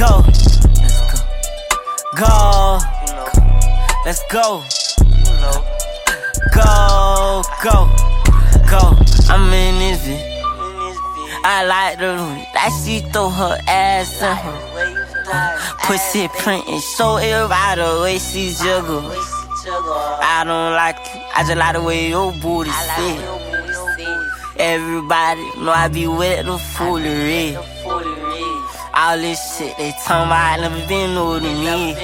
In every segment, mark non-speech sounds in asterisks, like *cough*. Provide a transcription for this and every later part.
go. Let's go. Go. Let's go. Go, go, go. I'm in this bitch. I like the loot. That she throw her ass in her. Pussy printing so ill right away, she juggle. I don't like it. I just like the way your booty sit. Everybody know I be with the foolery. All this shit they talking about never been new to me.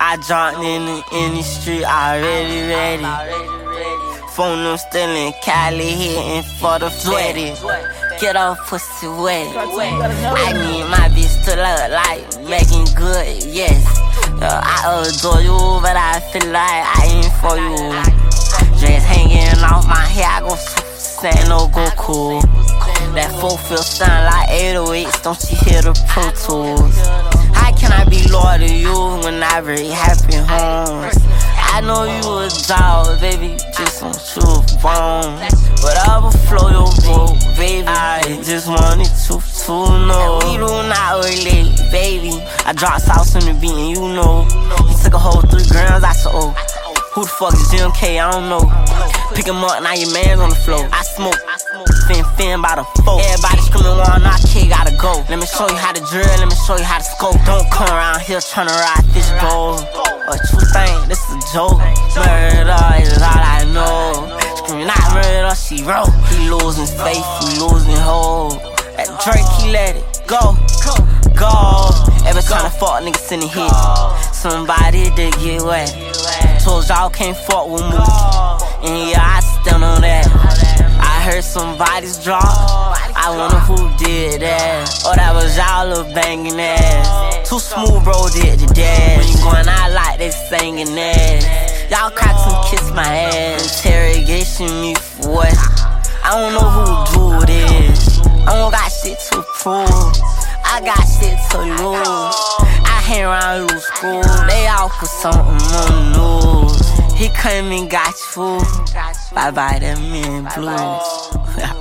I jumped in the industry already ready. Phone them still in Cali hitting for the sweaty. Get off pussy wet. I need my bitch to look like making good, yes. Uh, I adore you, but I feel like I ain't for you. Dress hanging off my hair, I go saying no go cool. That full feel like 808s, don't you hear the Pro Tools? How can I be loyal to you when I really happy homes? I know you a dog, baby, just on true bone. Whatever flow your boat, baby. I just wanted to, to know. We do not relate, baby. I dropped sauce in the beat and you know. He took a whole three grams, I said, oh. Who the fuck is GMK? I don't know. Pick him up, now your man's on the floor. I smoke. Fin fin by the four. Everybody screaming, one knock, kid gotta go. Let me show you how to drill, let me show you how to scope. Don't come around here trying to ride fish bowl. What you think? This is a joke. Murder is all I know. Screaming out murder, she wrote. He losing faith, he losing hope. That Drake, he let it go. Go. Every time I fuck niggas in the hit, somebody to get wet. Told y'all can't fuck with me. And yeah, I stand on that. Heard somebody's drop. I wonder who did that. Oh, that was y'all little banging ass. Too smooth, bro, did the dash. When you going out like they singing ass. Y'all cracks and kiss my ass. Interrogation me for what? I don't know who do this. I don't got shit to prove. I got shit to lose. I hang around loose school. They all put something on the news. He came and got you. Bye bye, them men blues. *laughs*